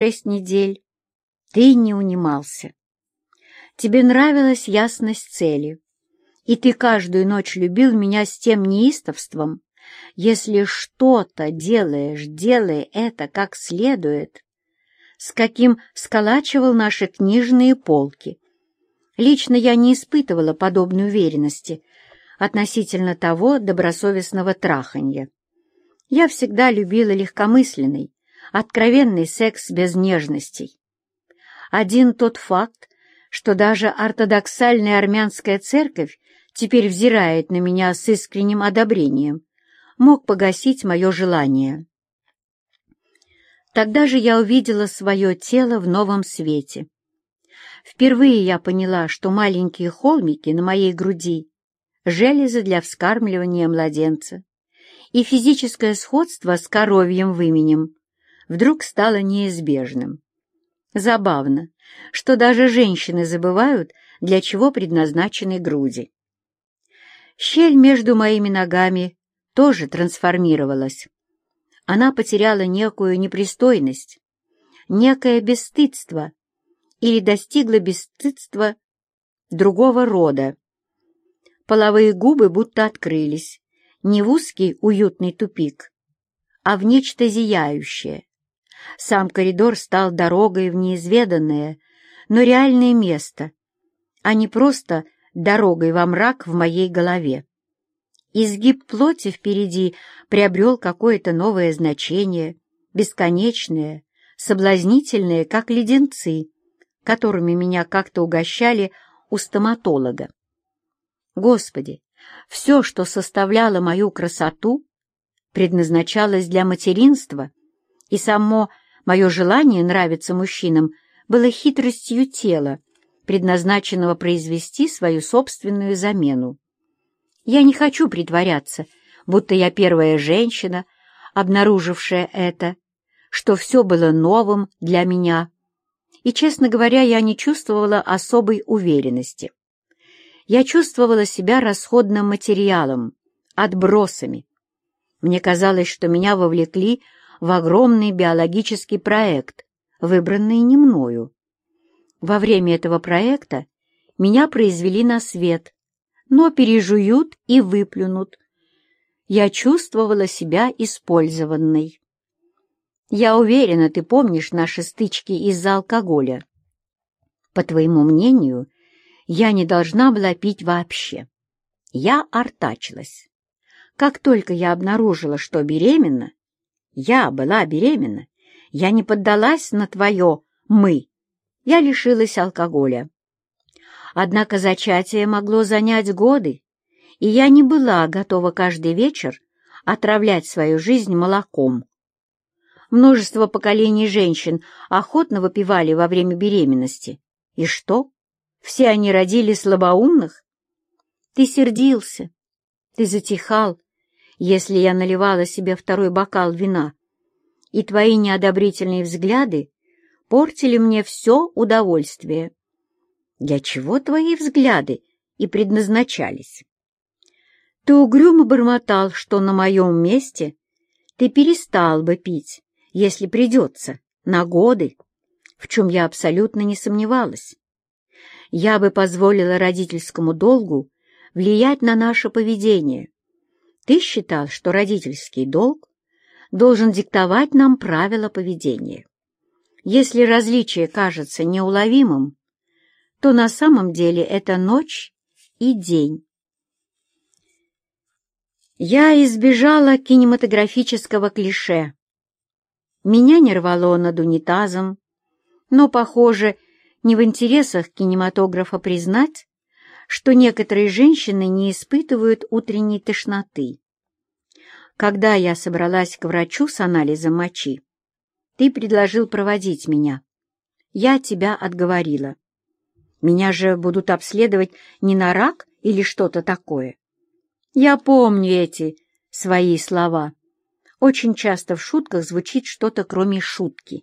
шесть недель ты не унимался. Тебе нравилась ясность цели, и ты каждую ночь любил меня с тем неистовством, если что-то делаешь, делай это как следует, с каким сколачивал наши книжные полки. Лично я не испытывала подобной уверенности относительно того добросовестного траханья. Я всегда любила легкомысленный, откровенный секс без нежностей. Один тот факт, что даже ортодоксальная армянская церковь теперь взирает на меня с искренним одобрением, мог погасить мое желание. Тогда же я увидела свое тело в новом свете. Впервые я поняла, что маленькие холмики на моей груди — железы для вскармливания младенца, и физическое сходство с коровьим выменем вдруг стало неизбежным. Забавно, что даже женщины забывают, для чего предназначены груди. Щель между моими ногами тоже трансформировалась. Она потеряла некую непристойность, некое бесстыдство или достигла бесстыдства другого рода. Половые губы будто открылись, не в узкий уютный тупик, а в нечто зияющее. Сам коридор стал дорогой в неизведанное, но реальное место, а не просто дорогой во мрак в моей голове. Изгиб плоти впереди приобрел какое-то новое значение, бесконечное, соблазнительное, как леденцы, которыми меня как-то угощали у стоматолога. Господи, все, что составляло мою красоту, предназначалось для материнства, и само мое желание нравиться мужчинам было хитростью тела, предназначенного произвести свою собственную замену. Я не хочу притворяться, будто я первая женщина, обнаружившая это, что все было новым для меня, и, честно говоря, я не чувствовала особой уверенности. Я чувствовала себя расходным материалом, отбросами. Мне казалось, что меня вовлекли в огромный биологический проект, выбранный не мною. Во время этого проекта меня произвели на свет, но пережуют и выплюнут. Я чувствовала себя использованной. Я уверена, ты помнишь наши стычки из-за алкоголя. По твоему мнению, я не должна была пить вообще. Я артачилась. Как только я обнаружила, что беременна, я была беременна, я не поддалась на твое «мы», я лишилась алкоголя. Однако зачатие могло занять годы, и я не была готова каждый вечер отравлять свою жизнь молоком. Множество поколений женщин охотно выпивали во время беременности. И что? Все они родили слабоумных? Ты сердился, ты затихал, если я наливала себе второй бокал вина, и твои неодобрительные взгляды портили мне все удовольствие. Для чего твои взгляды и предназначались? Ты угрюмо бормотал, что на моем месте ты перестал бы пить, если придется, на годы, в чем я абсолютно не сомневалась. Я бы позволила родительскому долгу влиять на наше поведение. Ты считал, что родительский долг должен диктовать нам правила поведения. Если различие кажется неуловимым, то на самом деле это ночь и день. Я избежала кинематографического клише. Меня не рвало над унитазом, но, похоже, не в интересах кинематографа признать, что некоторые женщины не испытывают утренней тошноты. Когда я собралась к врачу с анализом мочи, ты предложил проводить меня. Я тебя отговорила. Меня же будут обследовать не на рак или что-то такое. Я помню эти свои слова. Очень часто в шутках звучит что-то кроме шутки.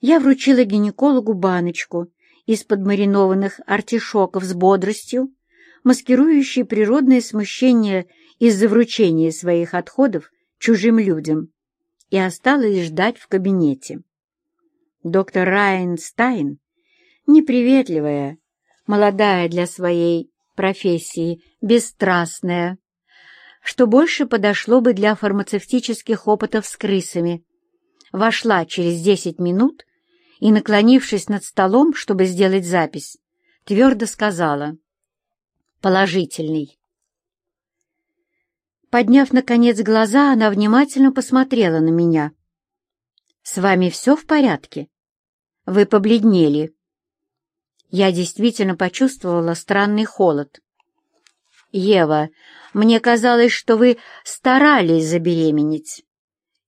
Я вручила гинекологу баночку из-под маринованных артишоков с бодростью, маскирующей природное смущение из-за вручения своих отходов чужим людям и осталась ждать в кабинете. Доктор Райнстайн, неприветливая, молодая для своей профессии, бесстрастная, что больше подошло бы для фармацевтических опытов с крысами, вошла через десять минут и, наклонившись над столом, чтобы сделать запись, твердо сказала «Положительный». Подняв, наконец, глаза, она внимательно посмотрела на меня. «С вами все в порядке? Вы побледнели». Я действительно почувствовала странный холод. «Ева, мне казалось, что вы старались забеременеть».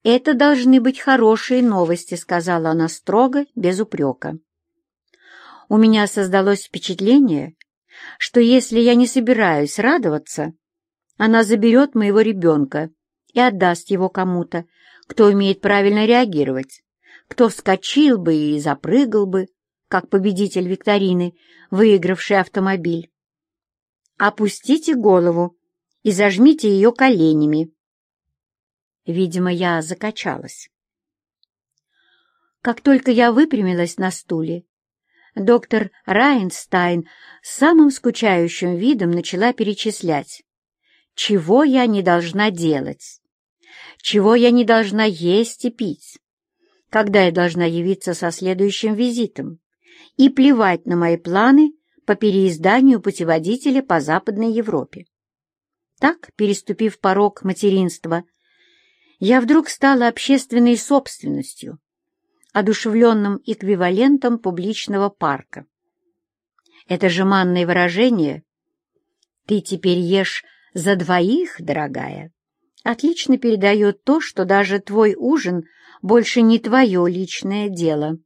«Это должны быть хорошие новости», — сказала она строго, без упрека. У меня создалось впечатление, что если я не собираюсь радоваться, она заберет моего ребенка и отдаст его кому-то, кто умеет правильно реагировать, кто вскочил бы и запрыгал бы, как победитель викторины, выигравший автомобиль. Опустите голову и зажмите ее коленями. Видимо, я закачалась. Как только я выпрямилась на стуле, доктор Райнстайн с самым скучающим видом начала перечислять, чего я не должна делать, чего я не должна есть и пить, когда я должна явиться со следующим визитом, и плевать на мои планы по переизданию путеводителя по Западной Европе. Так, переступив порог материнства, я вдруг стала общественной собственностью, одушевленным эквивалентом публичного парка. Это жеманное выражение «ты теперь ешь за двоих, дорогая» отлично передает то, что даже твой ужин больше не твое личное дело.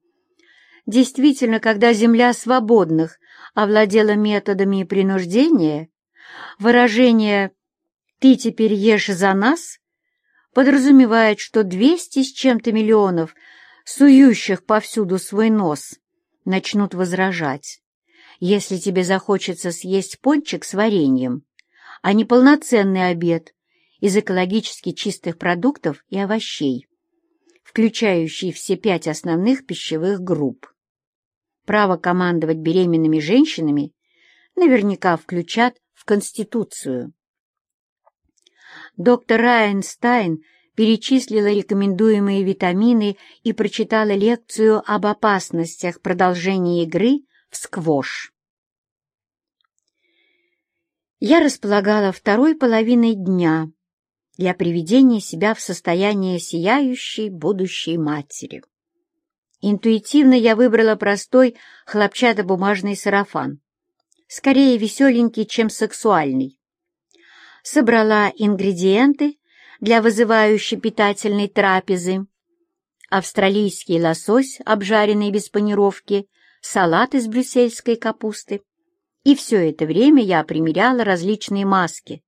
Действительно, когда земля свободных овладела методами принуждения, выражение «ты теперь ешь за нас» подразумевает, что двести с чем-то миллионов, сующих повсюду свой нос, начнут возражать. Если тебе захочется съесть пончик с вареньем, а не полноценный обед из экологически чистых продуктов и овощей, включающий все пять основных пищевых групп. Право командовать беременными женщинами наверняка включат в Конституцию. Доктор Райнстайн перечислила рекомендуемые витамины и прочитала лекцию об опасностях продолжения игры в сквош. Я располагала второй половиной дня для приведения себя в состояние сияющей будущей матери. Интуитивно я выбрала простой хлопчатобумажный сарафан, скорее веселенький, чем сексуальный собрала ингредиенты для вызывающей питательной трапезы. Австралийский лосось, обжаренный без панировки, салат из брюссельской капусты. И все это время я примеряла различные маски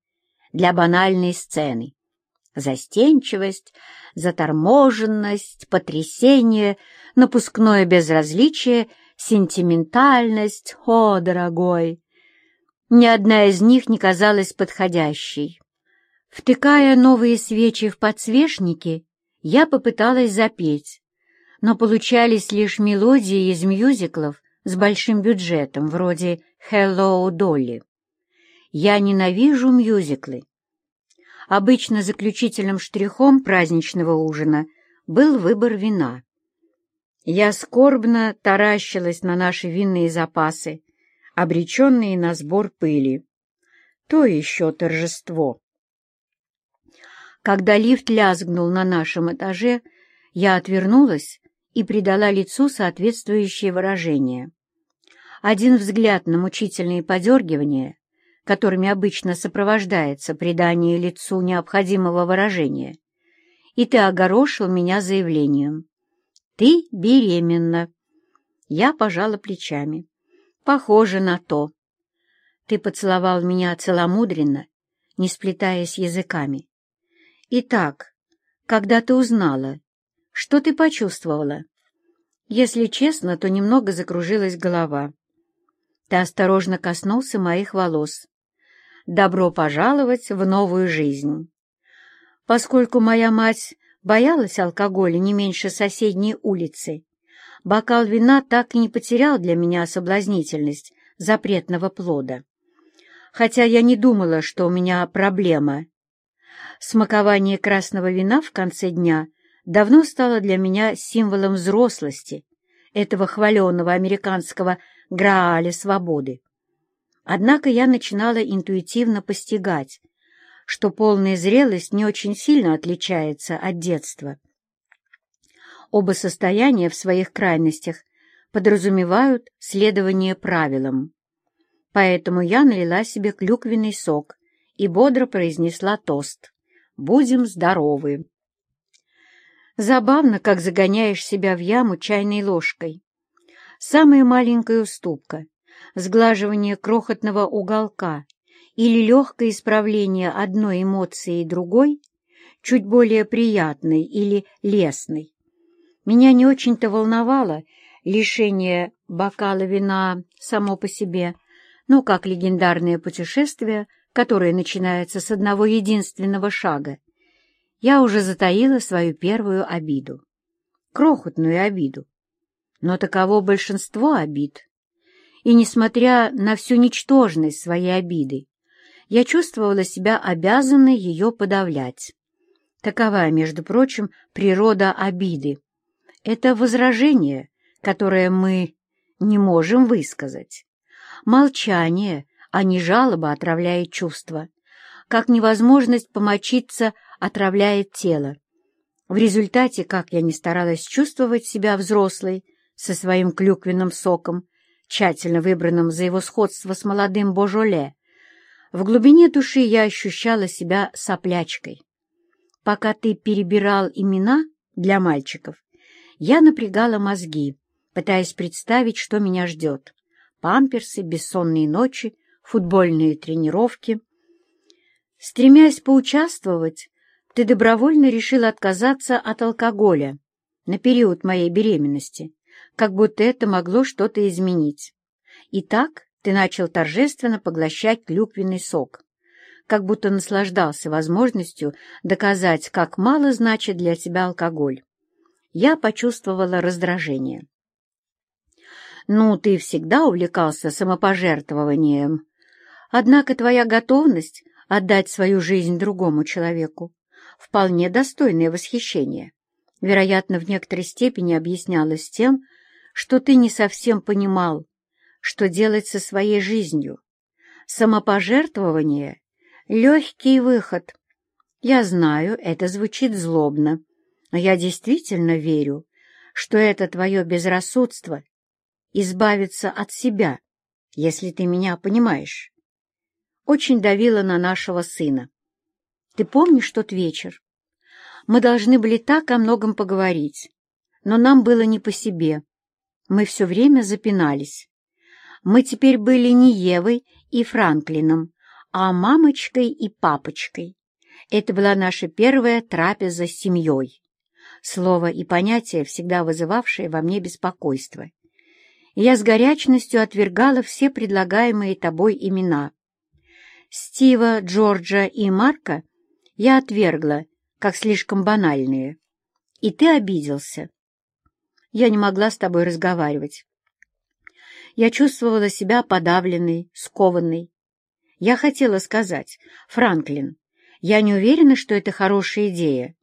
для банальной сцены. Застенчивость, заторможенность, потрясение, напускное безразличие, сентиментальность. О, дорогой! Ни одна из них не казалась подходящей. Втыкая новые свечи в подсвечники, я попыталась запеть, но получались лишь мелодии из мюзиклов с большим бюджетом, вроде «Hello, Dolly». Я ненавижу мюзиклы. Обычно заключительным штрихом праздничного ужина был выбор вина. Я скорбно таращилась на наши винные запасы, обреченные на сбор пыли. То еще торжество. Когда лифт лязгнул на нашем этаже, я отвернулась и придала лицу соответствующее выражение. Один взгляд на мучительные подергивания, которыми обычно сопровождается придание лицу необходимого выражения, и ты огорошил меня заявлением. «Ты беременна». Я пожала плечами. Похоже на то. Ты поцеловал меня целомудренно, не сплетаясь языками. Итак, когда ты узнала, что ты почувствовала? Если честно, то немного закружилась голова. Ты осторожно коснулся моих волос. Добро пожаловать в новую жизнь. Поскольку моя мать боялась алкоголя не меньше соседней улицы, бокал вина так и не потерял для меня соблазнительность запретного плода. Хотя я не думала, что у меня проблема. Смакование красного вина в конце дня давно стало для меня символом взрослости, этого хваленного американского грааля свободы. Однако я начинала интуитивно постигать, что полная зрелость не очень сильно отличается от детства. Оба состояния в своих крайностях подразумевают следование правилам. Поэтому я налила себе клюквенный сок и бодро произнесла тост «Будем здоровы». Забавно, как загоняешь себя в яму чайной ложкой. Самая маленькая уступка, сглаживание крохотного уголка или легкое исправление одной эмоции другой, чуть более приятной или лестной. Меня не очень-то волновало лишение бокала вина само по себе, но как легендарное путешествие, которое начинается с одного единственного шага, я уже затаила свою первую обиду. Крохотную обиду. Но таково большинство обид. И, несмотря на всю ничтожность своей обиды, я чувствовала себя обязанной ее подавлять. Такова, между прочим, природа обиды. Это возражение, которое мы не можем высказать. Молчание, а не жалоба отравляет чувства, как невозможность помочиться отравляет тело. В результате, как я ни старалась чувствовать себя взрослой со своим клюквенным соком, тщательно выбранным за его сходство с молодым Божоле, в глубине души я ощущала себя соплячкой. Пока ты перебирал имена для мальчиков, я напрягала мозги, пытаясь представить, что меня ждет. Памперсы, бессонные ночи, футбольные тренировки. Стремясь поучаствовать, ты добровольно решил отказаться от алкоголя на период моей беременности, как будто это могло что-то изменить. И так ты начал торжественно поглощать клюквенный сок, как будто наслаждался возможностью доказать, как мало значит для тебя алкоголь. Я почувствовала раздражение. «Ну, ты всегда увлекался самопожертвованием. Однако твоя готовность отдать свою жизнь другому человеку вполне достойное восхищение. Вероятно, в некоторой степени объяснялось тем, что ты не совсем понимал, что делать со своей жизнью. Самопожертвование — легкий выход. Я знаю, это звучит злобно, но я действительно верю, что это твое безрассудство — избавиться от себя, если ты меня понимаешь. Очень давило на нашего сына. Ты помнишь тот вечер? Мы должны были так о многом поговорить, но нам было не по себе. Мы все время запинались. Мы теперь были не Евой и Франклином, а мамочкой и папочкой. Это была наша первая трапеза с семьей. Слово и понятие, всегда вызывавшее во мне беспокойство. я с горячностью отвергала все предлагаемые тобой имена. Стива, Джорджа и Марка я отвергла, как слишком банальные. И ты обиделся. Я не могла с тобой разговаривать. Я чувствовала себя подавленной, скованной. Я хотела сказать, Франклин, я не уверена, что это хорошая идея.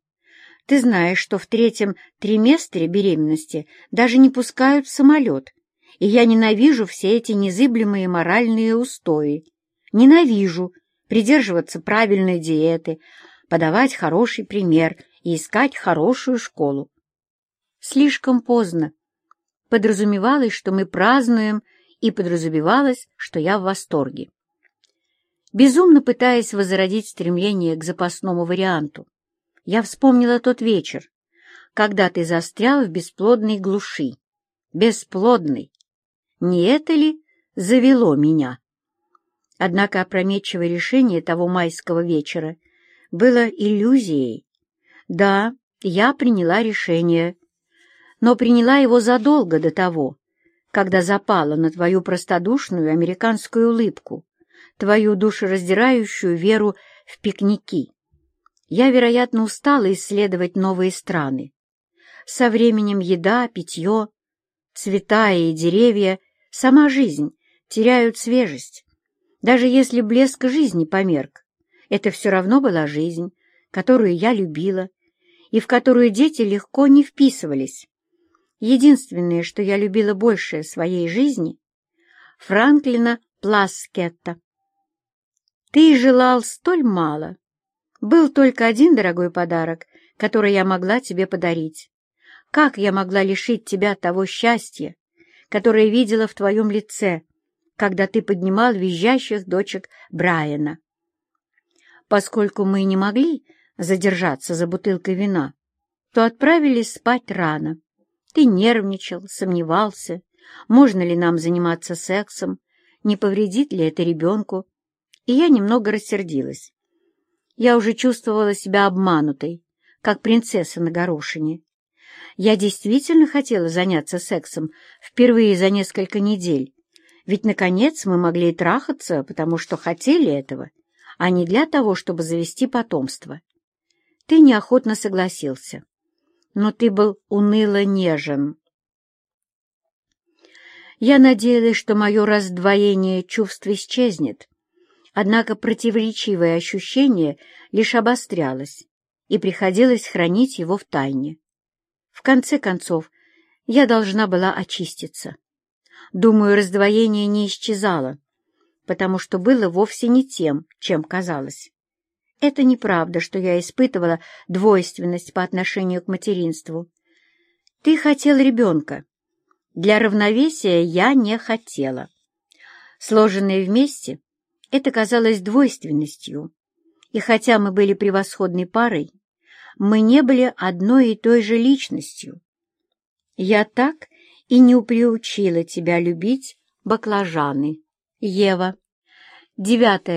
Ты знаешь, что в третьем триместре беременности даже не пускают самолет, и я ненавижу все эти незыблемые моральные устои. Ненавижу придерживаться правильной диеты, подавать хороший пример и искать хорошую школу. Слишком поздно. Подразумевалось, что мы празднуем, и подразумевалось, что я в восторге. Безумно пытаясь возродить стремление к запасному варианту, я вспомнила тот вечер, когда ты застрял в бесплодной глуши. Бесплодный. Не это ли завело меня? Однако опрометчивое решение того майского вечера было иллюзией. Да, я приняла решение, но приняла его задолго до того, когда запала на твою простодушную американскую улыбку, твою душераздирающую веру в пикники. Я, вероятно, устала исследовать новые страны. Со временем еда, питье, цвета и деревья, сама жизнь теряют свежесть. Даже если блеск жизни померк, это все равно была жизнь, которую я любила, и в которую дети легко не вписывались. Единственное, что я любила больше своей жизни — Франклина Пласкетта. Ты желал столь мало. Был только один дорогой подарок, который я могла тебе подарить. Как я могла лишить тебя того счастья, которое видела в твоем лице, когда ты поднимал визжащих дочек Брайана? Поскольку мы не могли задержаться за бутылкой вина, то отправились спать рано. Ты нервничал, сомневался, можно ли нам заниматься сексом, не повредит ли это ребенку, и я немного рассердилась. Я уже чувствовала себя обманутой, как принцесса на горошине. Я действительно хотела заняться сексом впервые за несколько недель, ведь, наконец, мы могли трахаться, потому что хотели этого, а не для того, чтобы завести потомство. Ты неохотно согласился, но ты был уныло нежен. Я надеялась, что мое раздвоение чувств исчезнет, однако противоречивое ощущение лишь обострялось, и приходилось хранить его в тайне. В конце концов, я должна была очиститься. Думаю, раздвоение не исчезало, потому что было вовсе не тем, чем казалось. Это неправда, что я испытывала двойственность по отношению к материнству. Ты хотел ребенка. Для равновесия я не хотела. Сложенные вместе, это казалось двойственностью. И хотя мы были превосходной парой, мы не были одной и той же личностью. Я так и не приучила тебя любить баклажаны. Ева. 9